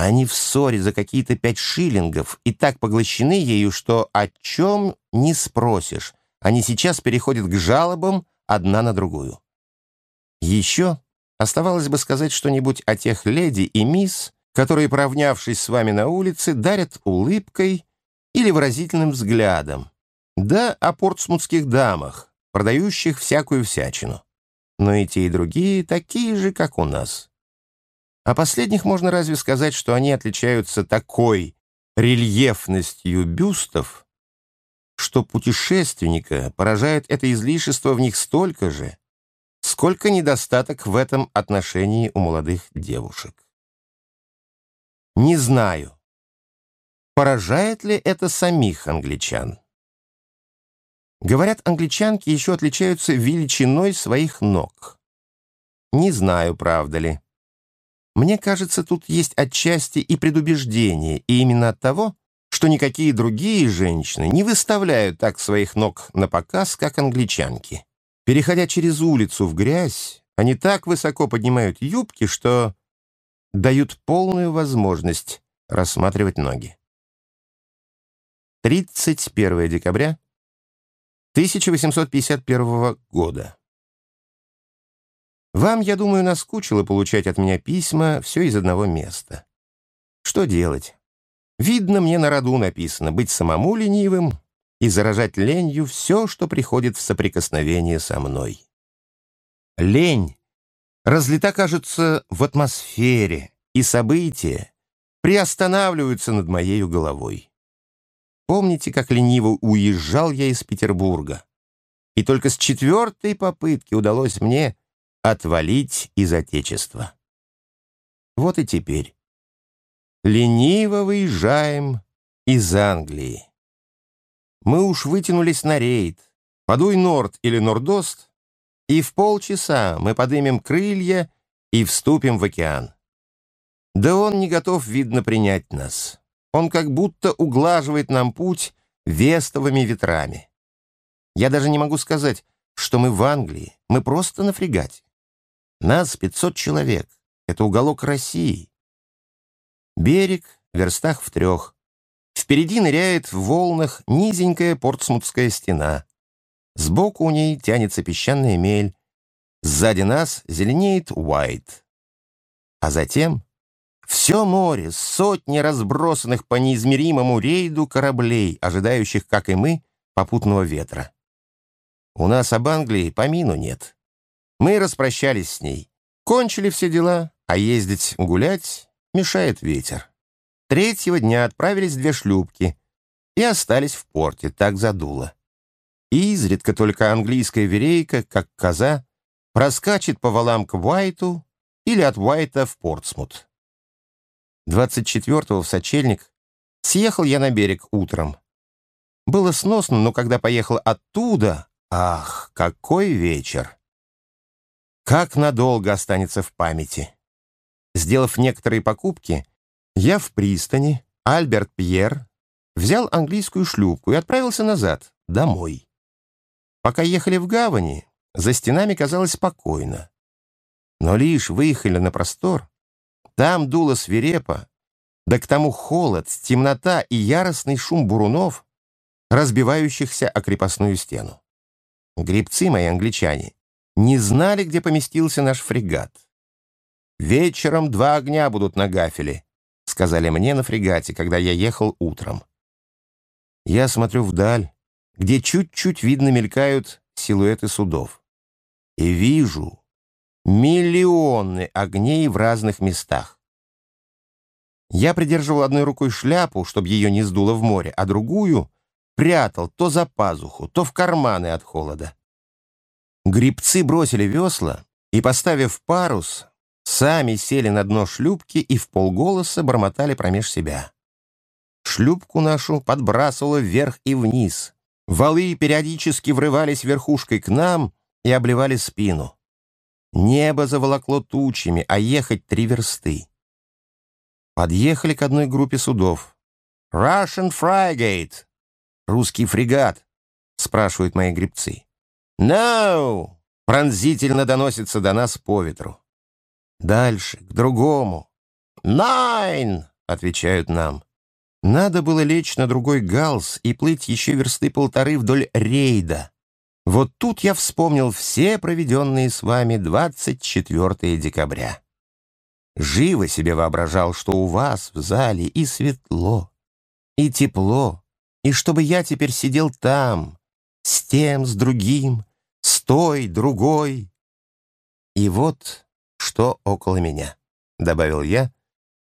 Они в ссоре за какие-то пять шиллингов и так поглощены ею, что о чем не спросишь. Они сейчас переходят к жалобам одна на другую. Еще оставалось бы сказать что-нибудь о тех леди и мисс, которые, поравнявшись с вами на улице, дарят улыбкой или выразительным взглядом, да о портсмутских дамах, продающих всякую всячину. Но и те, и другие такие же, как у нас. О последних можно разве сказать, что они отличаются такой рельефностью бюстов, что путешественника поражает это излишество в них столько же, сколько недостаток в этом отношении у молодых девушек. Не знаю, поражает ли это самих англичан. Говорят, англичанки еще отличаются величиной своих ног. Не знаю, правда ли. Мне кажется, тут есть отчасти и предубеждение, и именно от того, что никакие другие женщины не выставляют так своих ног на показ, как англичанки. Переходя через улицу в грязь, они так высоко поднимают юбки, что дают полную возможность рассматривать ноги. 31 декабря 1851 года. Вам, я думаю, наскучило получать от меня письма все из одного места. Что делать? Видно, мне на роду написано быть самому ленивым и заражать ленью все, что приходит в соприкосновение со мной. Лень разлита, кажется, в атмосфере, и события приостанавливаются над моею головой. Помните, как лениво уезжал я из Петербурга? И только с четвертой попытки удалось мне отвалить из Отечества. Вот и теперь. Лениво выезжаем из Англии. Мы уж вытянулись на рейд. Подуй норд или нордост, и в полчаса мы подымем крылья и вступим в океан. Да он не готов, видно, принять нас. Он как будто углаживает нам путь вестовыми ветрами. Я даже не могу сказать, что мы в Англии, мы просто на фрегате. Нас 500 человек. Это уголок России. Берег в верстах в трех. Впереди ныряет в волнах низенькая портсмутская стена. Сбоку у ней тянется песчаная мель. Сзади нас зеленеет Уайт. А затем все море, сотни разбросанных по неизмеримому рейду кораблей, ожидающих, как и мы, попутного ветра. У нас об Англии помину нет. Мы распрощались с ней. Кончили все дела, а ездить гулять мешает ветер. Третьего дня отправились две шлюпки и остались в порте, так задуло. И изредка только английская верейка, как коза, проскачет по валам к Уайту или от Уайта в Портсмут. 24-го в сочельник съехал я на берег утром. Было сносно, но когда поехал оттуда, ах, какой вечер! Как надолго останется в памяти. Сделав некоторые покупки, я в пристани, Альберт Пьер, взял английскую шлюпку и отправился назад, домой. Пока ехали в гавани, за стенами казалось спокойно. Но лишь выехали на простор, там дуло свирепо, да к тому холод, темнота и яростный шум бурунов, разбивающихся о крепостную стену. Гребцы мои англичане не знали, где поместился наш фрегат. «Вечером два огня будут на гафеле», — сказали мне на фрегате, когда я ехал утром. Я смотрю вдаль, где чуть-чуть видно мелькают силуэты судов. И вижу миллионы огней в разных местах. Я придерживал одной рукой шляпу, чтобы ее не сдуло в море, а другую прятал то за пазуху, то в карманы от холода. Грибцы бросили весла и, поставив парус, сами сели на дно шлюпки и в полголоса бормотали промеж себя. Шлюпку нашу подбрасывало вверх и вниз. Валы периодически врывались верхушкой к нам и обливали спину. Небо заволокло тучами, а ехать три версты. Подъехали к одной группе судов. «Russian Frigate!» «Русский фрегат», — спрашивают мои грибцы. «No!» — пронзительно доносится до нас по ветру. Дальше, к другому. «Nine!» отвечают нам. Надо было лечь на другой галс и плыть еще версты полторы вдоль рейда. Вот тут я вспомнил все проведенные с вами 24 декабря. Живо себе воображал, что у вас в зале и светло, и тепло, и чтобы я теперь сидел там, с тем, с другим, той, другой. И вот что около меня, — добавил я,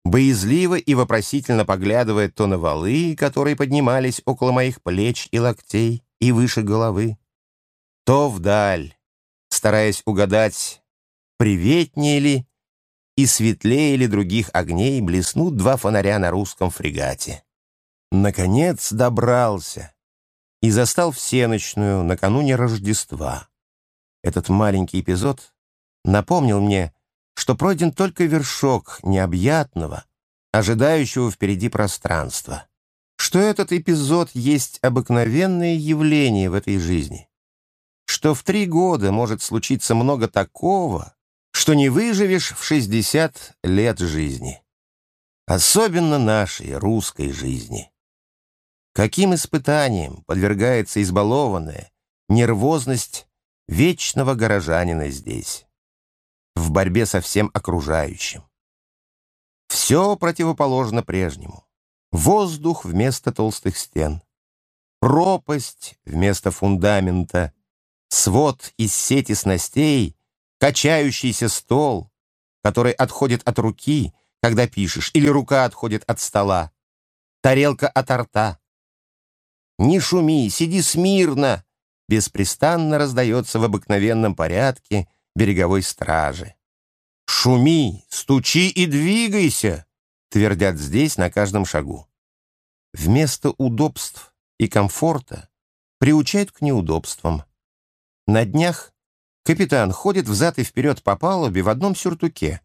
боязливо и вопросительно поглядывая то на валы, которые поднимались около моих плеч и локтей и выше головы, то вдаль, стараясь угадать, приветнее ли и светлее ли других огней блеснут два фонаря на русском фрегате. Наконец добрался и застал всеночную накануне Рождества. Этот маленький эпизод напомнил мне, что пройден только вершок необъятного, ожидающего впереди пространства, что этот эпизод есть обыкновенное явление в этой жизни, что в три года может случиться много такого, что не выживешь в 60 лет жизни. Особенно нашей русской жизни. Каким испытанием подвергается избалованная нервозность вечного горожанина здесь, в борьбе со всем окружающим. Все противоположно прежнему. Воздух вместо толстых стен, пропасть вместо фундамента, свод из сети снастей, качающийся стол, который отходит от руки, когда пишешь, или рука отходит от стола, тарелка от рта. Не шуми, сиди смирно, беспрестанно раздается в обыкновенном порядке береговой стражи. «Шуми, стучи и двигайся!» твердят здесь на каждом шагу. Вместо удобств и комфорта приучают к неудобствам. На днях капитан ходит взад и вперед по палубе в одном сюртуке,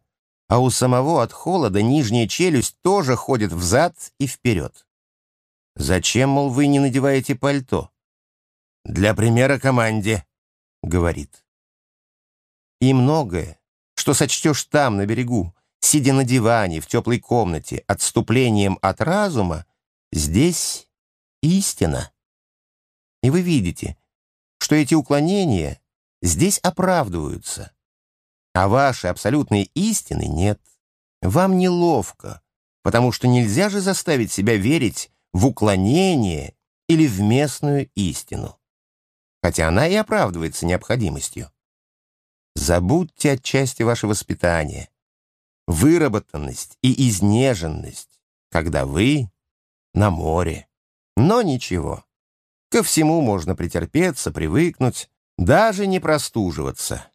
а у самого от холода нижняя челюсть тоже ходит взад и вперед. «Зачем, мол, вы не надеваете пальто?» «Для примера команде», — говорит. И многое, что сочтешь там, на берегу, сидя на диване в теплой комнате, отступлением от разума, здесь истина. И вы видите, что эти уклонения здесь оправдываются, а ваши абсолютные истины нет. Вам неловко, потому что нельзя же заставить себя верить в уклонение или в местную истину, хотя она и оправдывается необходимостью. Забудьте отчасти ваше воспитание, выработанность и изнеженность, когда вы на море. Но ничего. Ко всему можно претерпеться, привыкнуть, даже не простуживаться.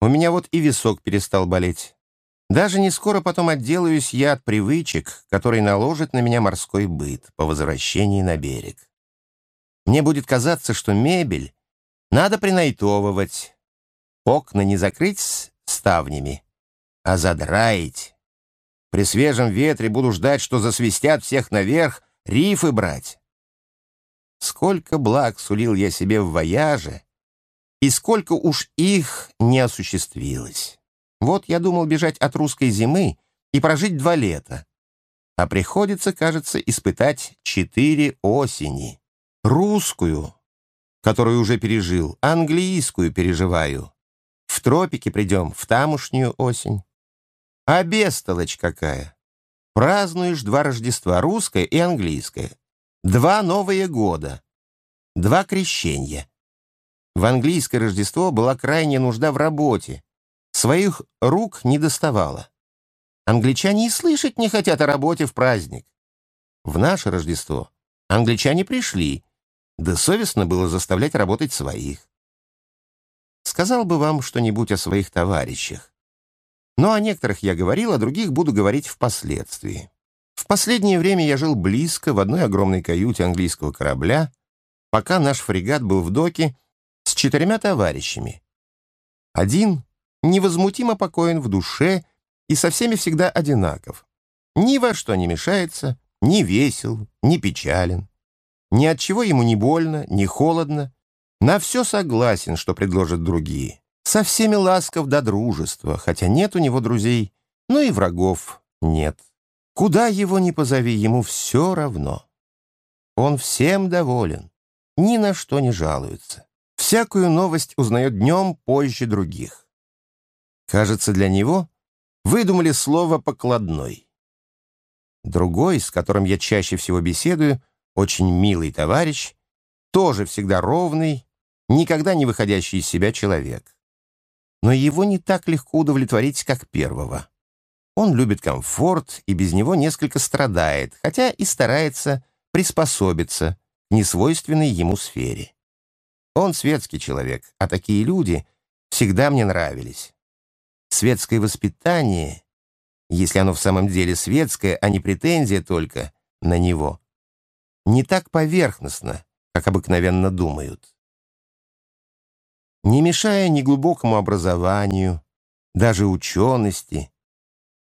У меня вот и висок перестал болеть. Даже не скоро потом отделаюсь я от привычек, которые наложит на меня морской быт по возвращении на берег. Мне будет казаться, что мебель надо принайтовывать, окна не закрыть ставнями, а задраить. При свежем ветре буду ждать, что засвистят всех наверх, рифы брать. Сколько благ сулил я себе в вояже, и сколько уж их не осуществилось. Вот я думал бежать от русской зимы и прожить два лета. А приходится, кажется, испытать четыре осени. Русскую, которую уже пережил, английскую переживаю. В тропики придем, в тамошнюю осень. А бестолочь какая! Празднуешь два Рождества, русское и английское. Два Новые года. Два крещения. В английское Рождество была крайняя нужда в работе. Своих рук не доставало. Англичане и слышать не хотят о работе в праздник. В наше Рождество англичане пришли, да совестно было заставлять работать своих. Сказал бы вам что-нибудь о своих товарищах. Но о некоторых я говорил, о других буду говорить впоследствии. В последнее время я жил близко в одной огромной каюте английского корабля, пока наш фрегат был в доке с четырьмя товарищами. Один невозмутимо покоен в душе и со всеми всегда одинаков. Ни во что не мешается, ни весел, ни печален. Ни от чего ему не больно, не холодно, на все согласен, что предложат другие. Со всеми ласков до дружества, хотя нет у него друзей, но и врагов нет. Куда его ни позови, ему все равно. Он всем доволен, ни на что не жалуется. Всякую новость узнает днем позже других. Кажется, для него выдумали слово «покладной». Другой, с которым я чаще всего беседую, очень милый товарищ, тоже всегда ровный, никогда не выходящий из себя человек. Но его не так легко удовлетворить, как первого. Он любит комфорт и без него несколько страдает, хотя и старается приспособиться к несвойственной ему сфере. Он светский человек, а такие люди всегда мне нравились. Светское воспитание, если оно в самом деле светское, а не претензия только на него, не так поверхностно, как обыкновенно думают. Не мешая ни глубокому образованию, даже учености,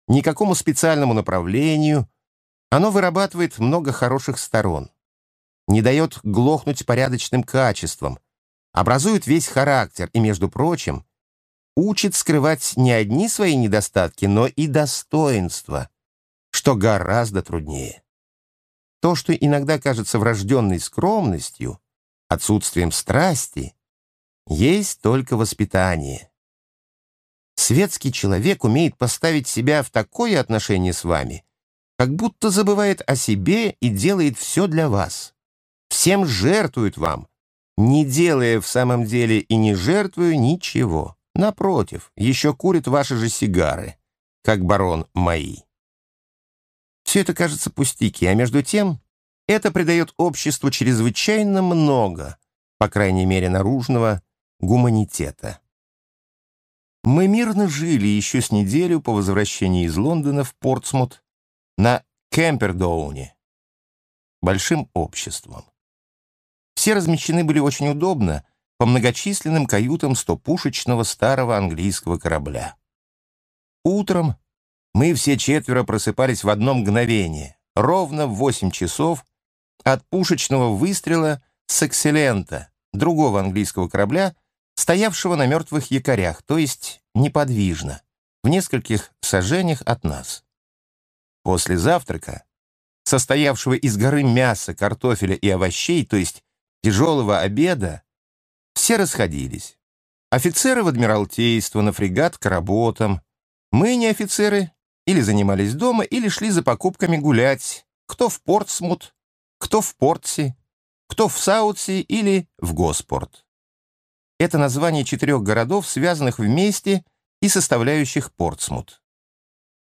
никакому специальному направлению, оно вырабатывает много хороших сторон, не дает глохнуть порядочным качествам, образует весь характер и, между прочим, учит скрывать не одни свои недостатки, но и достоинства, что гораздо труднее. То, что иногда кажется врожденной скромностью, отсутствием страсти, есть только воспитание. Светский человек умеет поставить себя в такое отношение с вами, как будто забывает о себе и делает все для вас. Всем жертвует вам, не делая в самом деле и не жертвуя ничего. Напротив, еще курит ваши же сигары, как барон мои. Все это кажется пустяки, а между тем это придает обществу чрезвычайно много, по крайней мере наружного, гуманитета. Мы мирно жили еще с неделю по возвращении из Лондона в Портсмут на Кемпердоуне, большим обществом. Все размещены были очень удобно по многочисленным каютам стопушечного старого английского корабля. Утром мы все четверо просыпались в одно мгновение, ровно в восемь часов от пушечного выстрела с «Экселента», другого английского корабля, стоявшего на мертвых якорях, то есть неподвижно, в нескольких сажениях от нас. После завтрака, состоявшего из горы мяса, картофеля и овощей, то есть тяжелого обеда, все расходились. Офицеры в Адмиралтейство, на фрегат к работам. Мы, не офицеры, или занимались дома, или шли за покупками гулять, кто в Портсмут, кто в Портси, кто в Саутси или в Госпорт. Это название четырех городов, связанных вместе и составляющих Портсмут.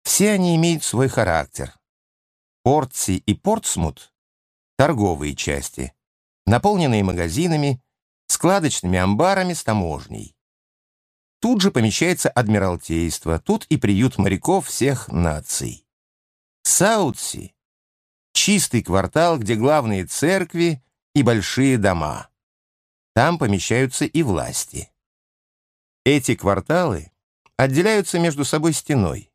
Все они имеют свой характер. Портси и Портсмут — торговые части, наполненные магазинами, складочными амбарами с таможней. Тут же помещается Адмиралтейство, тут и приют моряков всех наций. Саутси — чистый квартал, где главные церкви и большие дома. Там помещаются и власти. Эти кварталы отделяются между собой стеной.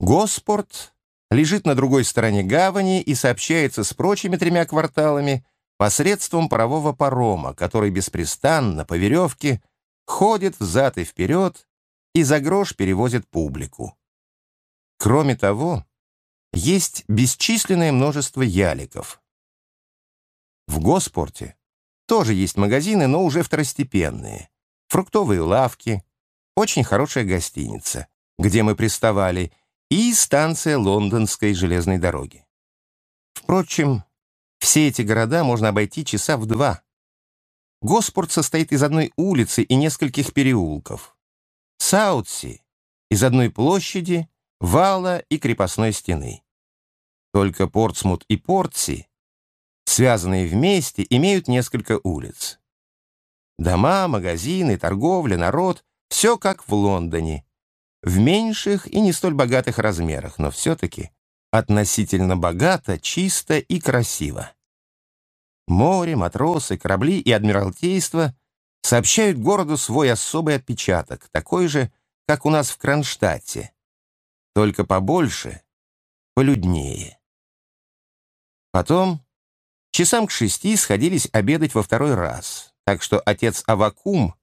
Госпорт лежит на другой стороне гавани и сообщается с прочими тремя кварталами посредством парового парома, который беспрестанно по веревке ходит взад и вперед и за грош перевозит публику. Кроме того, есть бесчисленное множество яликов. В Госпорте тоже есть магазины, но уже второстепенные. Фруктовые лавки, очень хорошая гостиница, где мы приставали, и станция лондонской железной дороги. Впрочем, все эти города можно обойти часа в два. Госпорт состоит из одной улицы и нескольких переулков. Саутси — из одной площади, вала и крепостной стены. Только Портсмут и Портси связанные вместе, имеют несколько улиц. Дома, магазины, торговля, народ — все как в Лондоне. В меньших и не столь богатых размерах, но все-таки относительно богато, чисто и красиво. Море, матросы, корабли и адмиралтейство сообщают городу свой особый отпечаток, такой же, как у нас в Кронштадте, только побольше, полюднее. Потом Часам к шести сходились обедать во второй раз, так что отец Авакум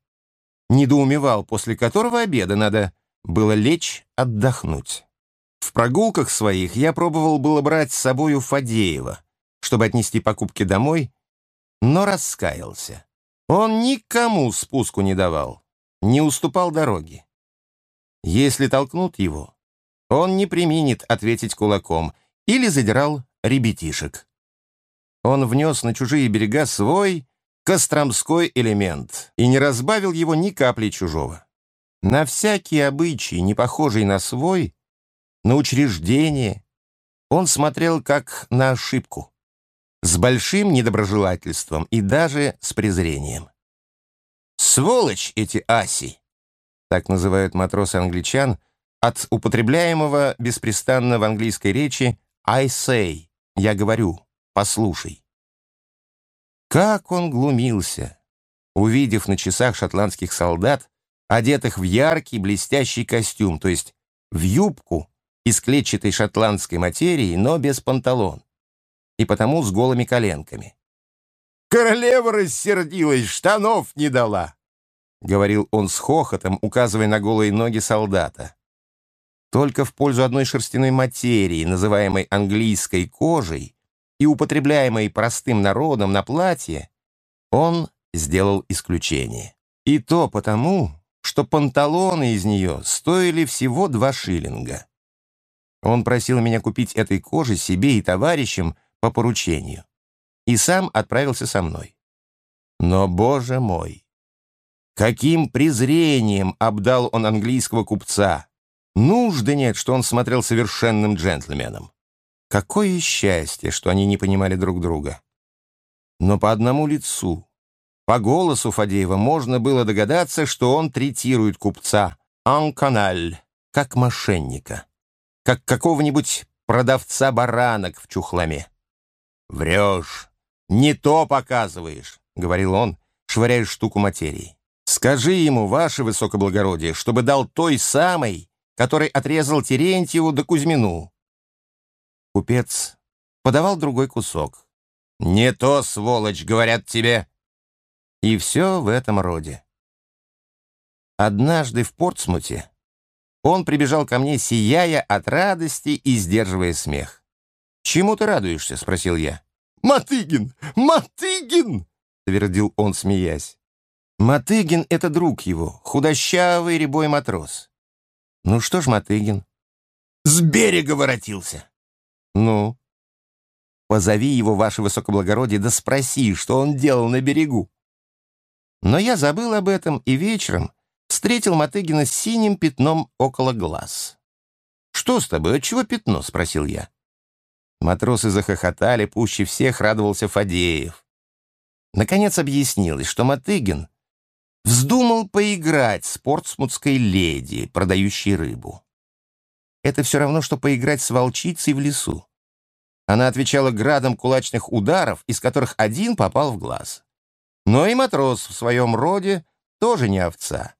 недоумевал, после которого обеда надо было лечь отдохнуть. В прогулках своих я пробовал было брать с собою Фадеева, чтобы отнести покупки домой, но раскаялся. Он никому спуску не давал, не уступал дороги. Если толкнут его, он не применит ответить кулаком или задирал ребятишек. Он внес на чужие берега свой костромской элемент и не разбавил его ни капли чужого. На всякие обычаи, не похожие на свой, на учреждение, он смотрел как на ошибку, с большим недоброжелательством и даже с презрением. «Сволочь эти аси!» так называют матросы-англичан, от употребляемого беспрестанно в английской речи «I say» — «я говорю», «послушай». Как он глумился, увидев на часах шотландских солдат, одетых в яркий блестящий костюм, то есть в юбку из клетчатой шотландской материи, но без панталон, и потому с голыми коленками. «Королева рассердилась, штанов не дала!» — говорил он с хохотом, указывая на голые ноги солдата. Только в пользу одной шерстяной материи, называемой английской кожей, и употребляемой простым народом на платье, он сделал исключение. И то потому, что панталоны из нее стоили всего два шиллинга. Он просил меня купить этой кожи себе и товарищам по поручению. И сам отправился со мной. Но, боже мой, каким презрением обдал он английского купца! Нужды нет, что он смотрел совершенным джентльменом. Какое счастье, что они не понимали друг друга. Но по одному лицу, по голосу Фадеева можно было догадаться, что он третирует купца «анканаль», как мошенника как какого-нибудь продавца баранок в чухламе. «Врешь, не то показываешь», — говорил он, швыряя штуку материи. «Скажи ему, ваше высокоблагородие, чтобы дал той самой, который отрезал Терентьеву да Кузьмину». Купец подавал другой кусок. «Не то, сволочь, говорят тебе!» И все в этом роде. Однажды в Портсмуте он прибежал ко мне, сияя от радости и сдерживая смех. «Чему ты радуешься?» — спросил я. «Мотыгин! Мотыгин!» — твердил он, смеясь. Мотыгин — это друг его, худощавый рябой матрос. Ну что ж, Мотыгин? С берега воротился. Ну? Позови его, ваше высокоблагородие, да спроси, что он делал на берегу. Но я забыл об этом, и вечером встретил Мотыгина с синим пятном около глаз. «Что с тобой? Отчего пятно?» — спросил я. Матросы захохотали, пуще всех радовался Фадеев. Наконец объяснилось, что Мотыгин вздумал поиграть с портсмутской леди, продающей рыбу. Это все равно, что поиграть с волчицей в лесу. Она отвечала градом кулачных ударов, из которых один попал в глаз. Но и матрос в своем роде тоже не овца.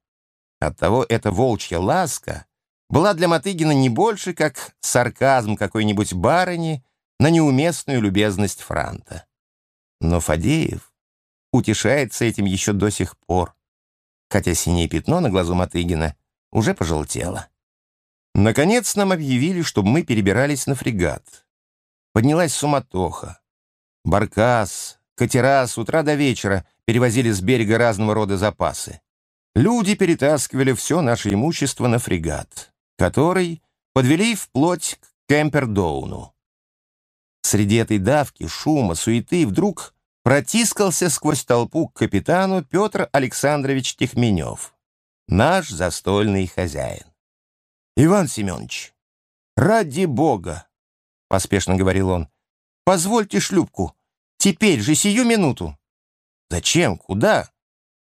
Оттого эта волчья ласка была для Мотыгина не больше, как сарказм какой-нибудь барыни на неуместную любезность Франта. Но Фадеев утешается этим еще до сих пор, хотя синее пятно на глазу Мотыгина уже пожелтело. Наконец нам объявили, чтобы мы перебирались на фрегат. Поднялась суматоха. Баркас, катера с утра до вечера перевозили с берега разного рода запасы. Люди перетаскивали все наше имущество на фрегат, который подвели вплоть к Кемпердоуну. Среди этой давки, шума, суеты вдруг протискался сквозь толпу к капитану Петр Александрович Техменев, наш застольный хозяин. «Иван Семенович, ради бога!» — поспешно говорил он. «Позвольте шлюпку. Теперь же, сию минуту». «Зачем? Куда?»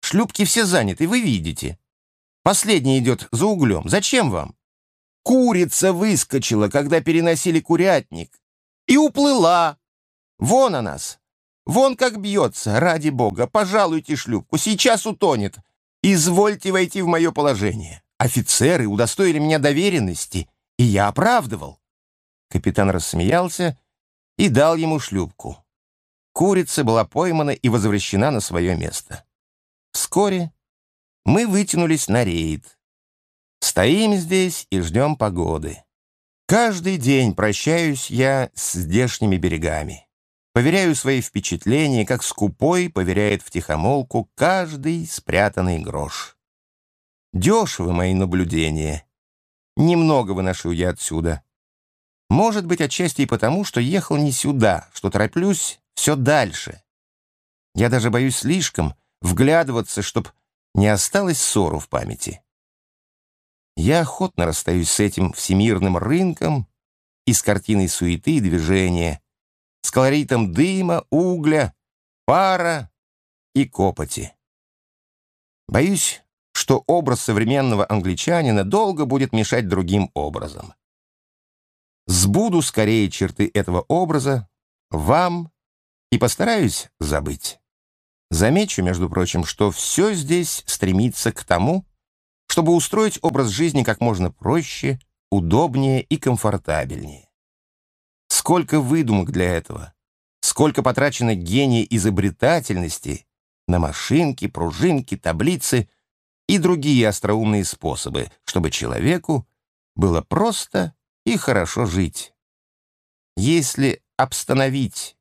Шлюпки все заняты, вы видите. Последний идет за углем. Зачем вам? Курица выскочила, когда переносили курятник. И уплыла. Вон о нас. Вон как бьется, ради бога. Пожалуйте шлюпку, сейчас утонет. Извольте войти в мое положение. Офицеры удостоили меня доверенности, и я оправдывал. Капитан рассмеялся и дал ему шлюпку. Курица была поймана и возвращена на свое место. Вскоре мы вытянулись на рейд. Стоим здесь и ждем погоды. Каждый день прощаюсь я с здешними берегами. Поверяю свои впечатления, как скупой поверяет втихомолку каждый спрятанный грош. Дешевы мои наблюдения. Немного выношу я отсюда. Может быть, отчасти и потому, что ехал не сюда, что тороплюсь все дальше. Я даже боюсь слишком вглядываться, чтоб не осталось ссору в памяти. Я охотно расстаюсь с этим всемирным рынком и с картиной суеты и движения, с колоритом дыма, угля, пара и копоти. Боюсь, что образ современного англичанина долго будет мешать другим образом. Сбуду скорее черты этого образа вам и постараюсь забыть. Замечу, между прочим, что все здесь стремится к тому, чтобы устроить образ жизни как можно проще, удобнее и комфортабельнее. Сколько выдумок для этого, сколько потрачено гения изобретательности на машинки, пружинки, таблицы и другие остроумные способы, чтобы человеку было просто и хорошо жить. Если обстановить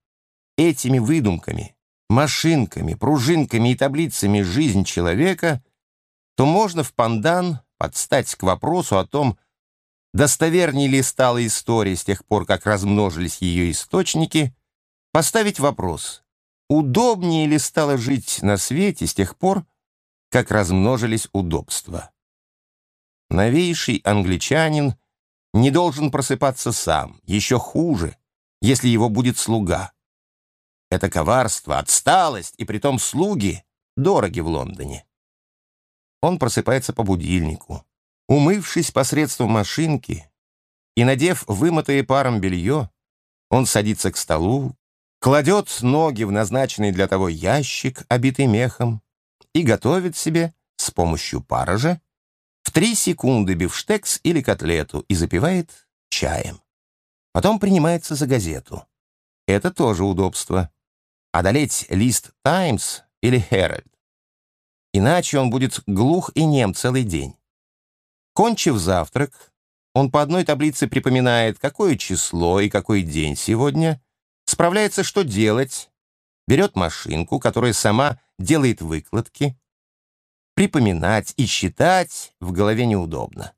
этими выдумками, машинками, пружинками и таблицами жизнь человека, то можно в пандан подстать к вопросу о том, достовернее ли стала история с тех пор, как размножились ее источники, поставить вопрос, удобнее ли стало жить на свете с тех пор, как размножились удобства. Новейший англичанин не должен просыпаться сам, еще хуже, если его будет слуга. Это коварство, отсталость и притом слуги дороги в Лондоне. Он просыпается по будильнику. Умывшись посредством машинки и надев вымытое паром белье, он садится к столу, кладет ноги в назначенный для того ящик, обитый мехом, и готовит себе с помощью пара же в три секунды бифштекс или котлету и запивает чаем. Потом принимается за газету. Это тоже удобство. Одолеть лист «Таймс» или «Herald». Иначе он будет глух и нем целый день. Кончив завтрак, он по одной таблице припоминает, какое число и какой день сегодня, справляется, что делать, берет машинку, которая сама делает выкладки. Припоминать и считать в голове неудобно.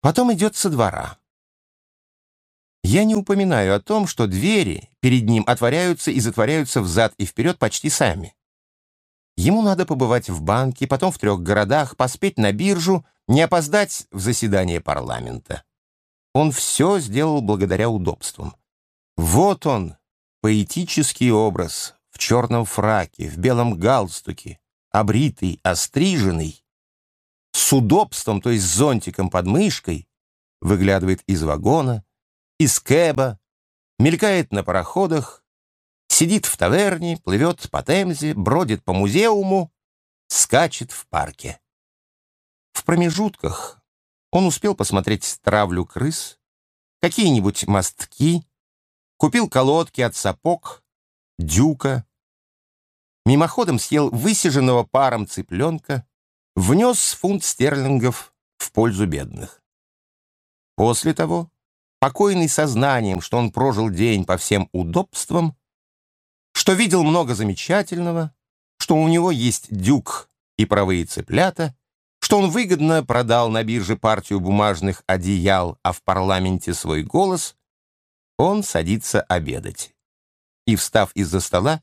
Потом идет со двора. Я не упоминаю о том, что двери перед ним отворяются и затворяются взад и вперед почти сами. Ему надо побывать в банке, потом в трех городах, поспеть на биржу, не опоздать в заседание парламента. Он все сделал благодаря удобствам. Вот он, поэтический образ, в черном фраке, в белом галстуке, обритый, остриженный, с удобством, то есть зонтиком под мышкой, выглядывает из вагона, из кэба, мелькает на пароходах, Сидит в таверне, плывет по Темзе, бродит по музеуму, скачет в парке. В промежутках он успел посмотреть травлю крыс, какие-нибудь мостки, купил колодки от сапог, дюка, мимоходом съел высиженного паром цыпленка, внес фунт стерлингов в пользу бедных. После того, покойный сознанием, что он прожил день по всем удобствам, что видел много замечательного, что у него есть дюк и правые цыплята, что он выгодно продал на бирже партию бумажных одеял, а в парламенте свой голос, он садится обедать. И, встав из-за стола,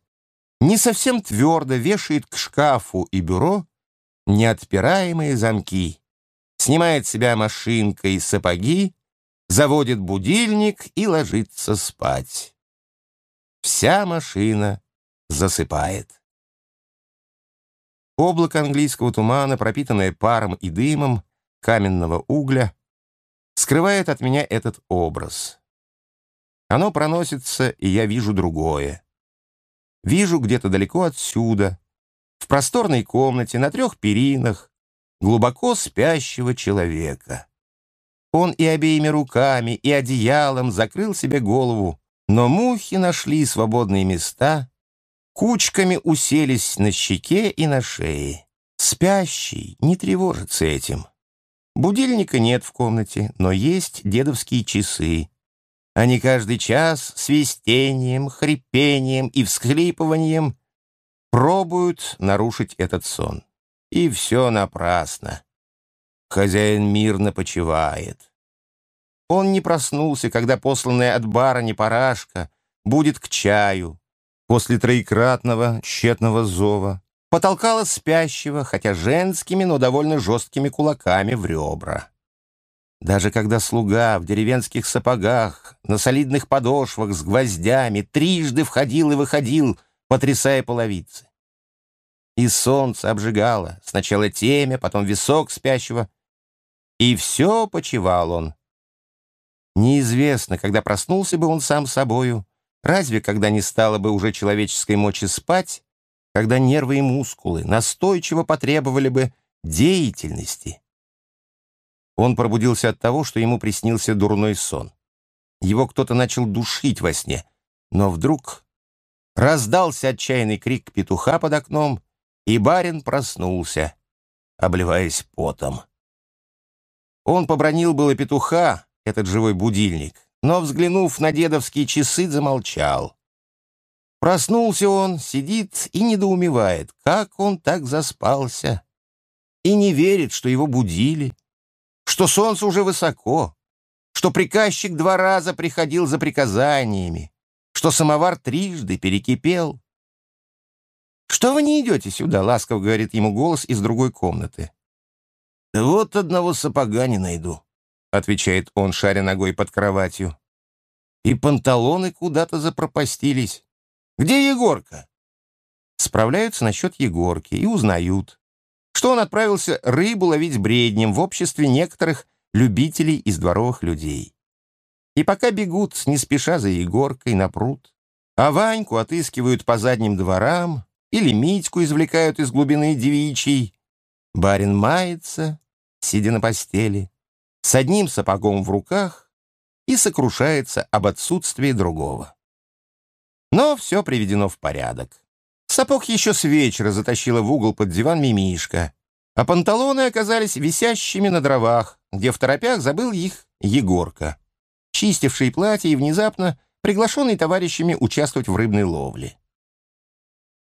не совсем твердо вешает к шкафу и бюро неотпираемые замки, снимает с себя машинкой сапоги, заводит будильник и ложится спать. Вся машина засыпает. Облако английского тумана, пропитанное паром и дымом каменного угля, скрывает от меня этот образ. Оно проносится, и я вижу другое. Вижу где-то далеко отсюда, в просторной комнате, на трех перинах, глубоко спящего человека. Он и обеими руками, и одеялом закрыл себе голову но мухи нашли свободные места, кучками уселись на щеке и на шее. Спящий не тревожится этим. Будильника нет в комнате, но есть дедовские часы. Они каждый час свистением, хрипением и всхлипыванием пробуют нарушить этот сон. И все напрасно. Хозяин мирно почивает. Он не проснулся, когда посланная от барыни парашка будет к чаю после троекратного тщетного зова потолкала спящего, хотя женскими, но довольно жесткими кулаками в ребра. Даже когда слуга в деревенских сапогах, на солидных подошвах с гвоздями трижды входил и выходил, потрясая половицы. И солнце обжигало, сначала темя, потом висок спящего, и все почевал он. Неизвестно, когда проснулся бы он сам собою, разве когда не стало бы уже человеческой мочи спать, когда нервы и мускулы настойчиво потребовали бы деятельности. Он пробудился от того, что ему приснился дурной сон. Его кто-то начал душить во сне, но вдруг раздался отчаянный крик петуха под окном, и барин проснулся, обливаясь потом. Он побронил было петуха, этот живой будильник, но, взглянув на дедовские часы, замолчал. Проснулся он, сидит и недоумевает, как он так заспался. И не верит, что его будили, что солнце уже высоко, что приказчик два раза приходил за приказаниями, что самовар трижды перекипел. «Что вы не идете сюда?» — ласково говорит ему голос из другой комнаты. «Да вот одного сапога не найду», — отвечает он, шаря ногой под кроватью. «И панталоны куда-то запропастились». Где Егорка?» Справляются насчет Егорки и узнают, что он отправился рыбу ловить бреднем в обществе некоторых любителей из дворовых людей. И пока бегут, не спеша за Егоркой, на пруд, а Ваньку отыскивают по задним дворам или Митьку извлекают из глубины девичьей, барин мается, сидя на постели, с одним сапогом в руках и сокрушается об отсутствии другого. Но все приведено в порядок. Сапог еще с вечера затащила в угол под диван мимишка, а панталоны оказались висящими на дровах, где в торопях забыл их Егорка, чистивший платье и внезапно приглашенный товарищами участвовать в рыбной ловле.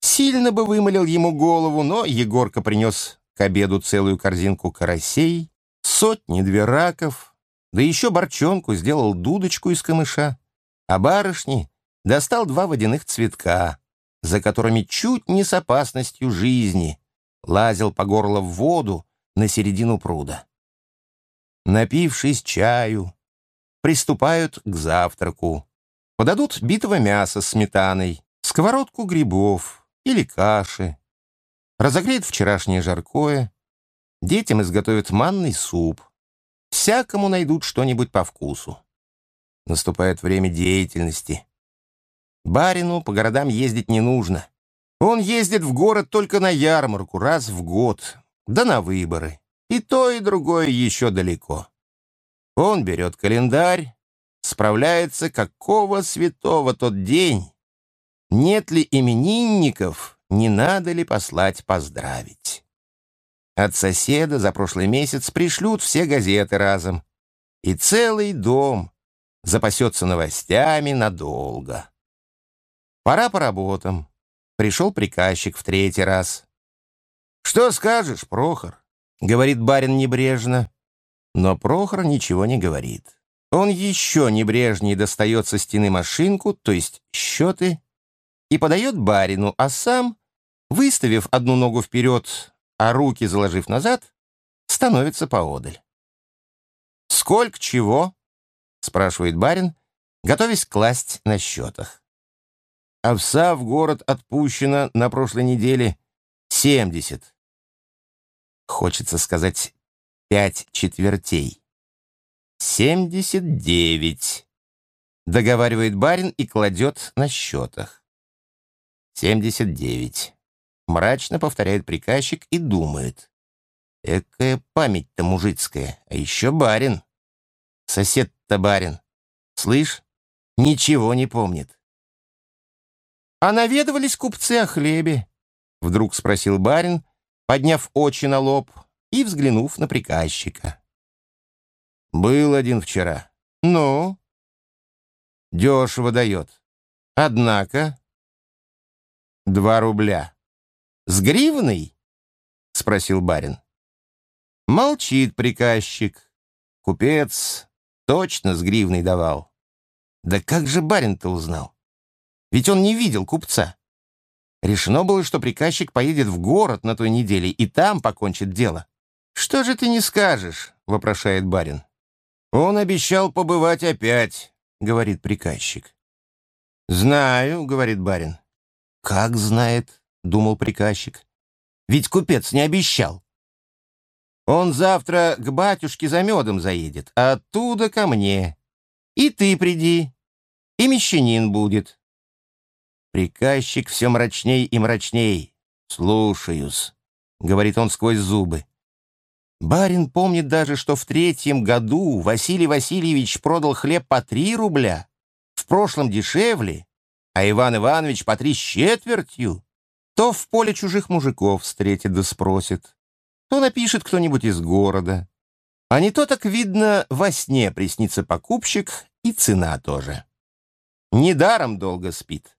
Сильно бы вымолил ему голову, но Егорка принес к обеду целую корзинку карасей, сотни-две раков, да еще борчонку сделал дудочку из камыша, а барышни достал два водяных цветка, за которыми чуть не с опасностью жизни лазил по горло в воду на середину пруда. Напившись чаю, приступают к завтраку. Подадут битого мяса с сметаной, сковородку грибов или каши. Разогреют вчерашнее жаркое. Детям изготовят манный суп. Всякому найдут что-нибудь по вкусу. Наступает время деятельности. Барину по городам ездить не нужно. Он ездит в город только на ярмарку раз в год, да на выборы. И то, и другое еще далеко. Он берет календарь, справляется, какого святого тот день. Нет ли именинников, не надо ли послать поздравить. От соседа за прошлый месяц пришлют все газеты разом. И целый дом запасется новостями надолго. Пора по работам. Пришел приказчик в третий раз. «Что скажешь, Прохор?» — говорит барин небрежно. Но Прохор ничего не говорит. Он еще небрежнее достает со стены машинку, то есть счеты, и подает барину, а сам, выставив одну ногу вперед, а руки заложив назад, становится поодаль. «Сколько чего?» — спрашивает барин, готовясь класть на счетах. Овса в город отпущено на прошлой неделе 70. Хочется сказать пять четвертей. 79. Договаривает барин и кладет на счетах. 79. Мрачно повторяет приказчик и думает. Экая память-то мужицкая, а еще барин. Сосед-то барин. Слышь, ничего не помнит. «А наведывались купцы о хлебе?» — вдруг спросил барин, подняв очи на лоб и взглянув на приказчика. Был один вчера. Ну? Дешево дает. Однако... Два рубля. С гривной? Спросил барин. Молчит приказчик. Купец точно с гривной давал. Да как же барин-то узнал? Ведь он не видел купца. Решено было, что приказчик поедет в город на той неделе и там покончит дело. «Что же ты не скажешь?» — вопрошает барин. «Он обещал побывать опять», — говорит приказчик. «Знаю», — говорит барин. «Как знает?» — думал приказчик. «Ведь купец не обещал». «Он завтра к батюшке за медом заедет, а оттуда ко мне. И ты приди, и мещанин будет». Приказчик все мрачней и мрачней. «Слушаюсь», — говорит он сквозь зубы. Барин помнит даже, что в третьем году Василий Васильевич продал хлеб по три рубля, в прошлом дешевле, а Иван Иванович по три с четвертью. То в поле чужих мужиков встретит да спросит, то напишет кто-нибудь из города. А не то так, видно, во сне приснится покупщик и цена тоже. Недаром долго спит.